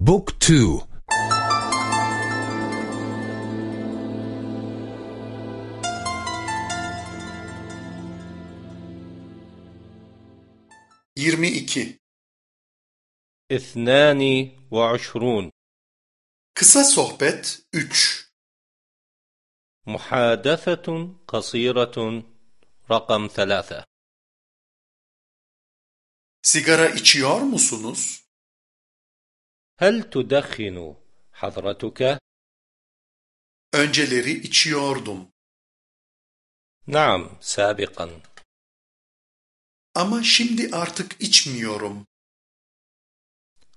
Book 2 22 İthnani ve aşrun Kısa sohbet 3 Muhadefetun kasiretun rakam 3 Sigara içiyor musunuz? هل تدخن حضرتك؟ Önceleri içiyordum. نعم سابقا Ama şimdi artık içmiyorum.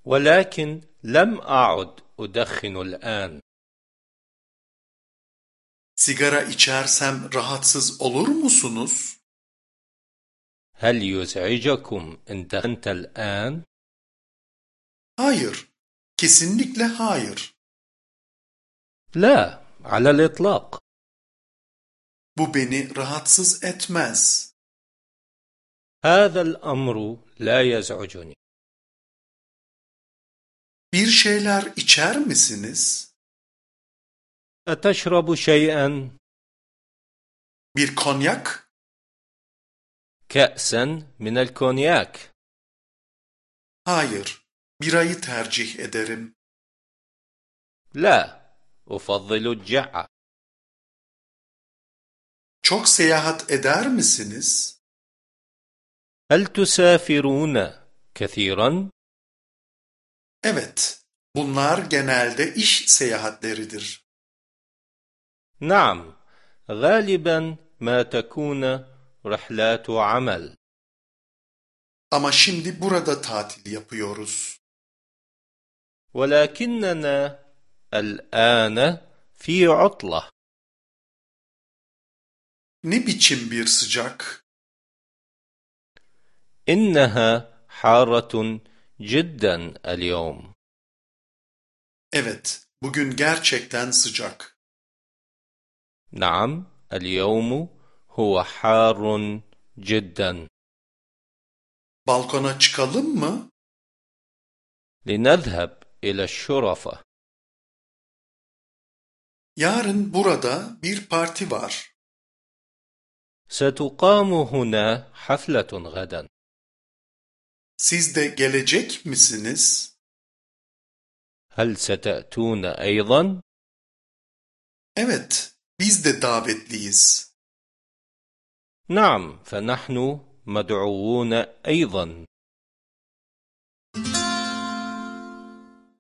ولكن لم أعد أدخن الآن Sigara içersem rahatsız olur musunuz? هل يزعجكم إن دخنت الآن؟ Hayır. Kesinlikle hayır. La, alel itlak. Bu beni rahatsız etmez. Hâzel amru la yez'ucuni. Bir şeyler içer misiniz? Eteşrabu şey'en. Bir konyak? Ke'sen minel konyak. Hayır. Birayı tercih ederim. لا أفضل الجعة Çok seyahat eder misiniz? هل تسافرون كثيرا؟ Evet. Bunlar genelde iş seyahatleridir. نعم غالبا ما تكون رحلات عمل Ama şimdi burada tatil yapıyoruz. ولكننا الآن في عطلة نبيتشم بير سجاك إنها حارة جدا اليوم Evet, bugün gerçekten sıcak. نعم، اليوم هو حار جدا. Balkona çıkalım mı? لنذهب إلى الشرفة. يارن بوردا بير بارتي بار. ستقام هنا حفلة غدا. سيز دي جيليجيك ميسينيز. هل ستأتون أيضا؟ evet, biz de davetliyiz. نعم، فنحن مدعوون أيضا.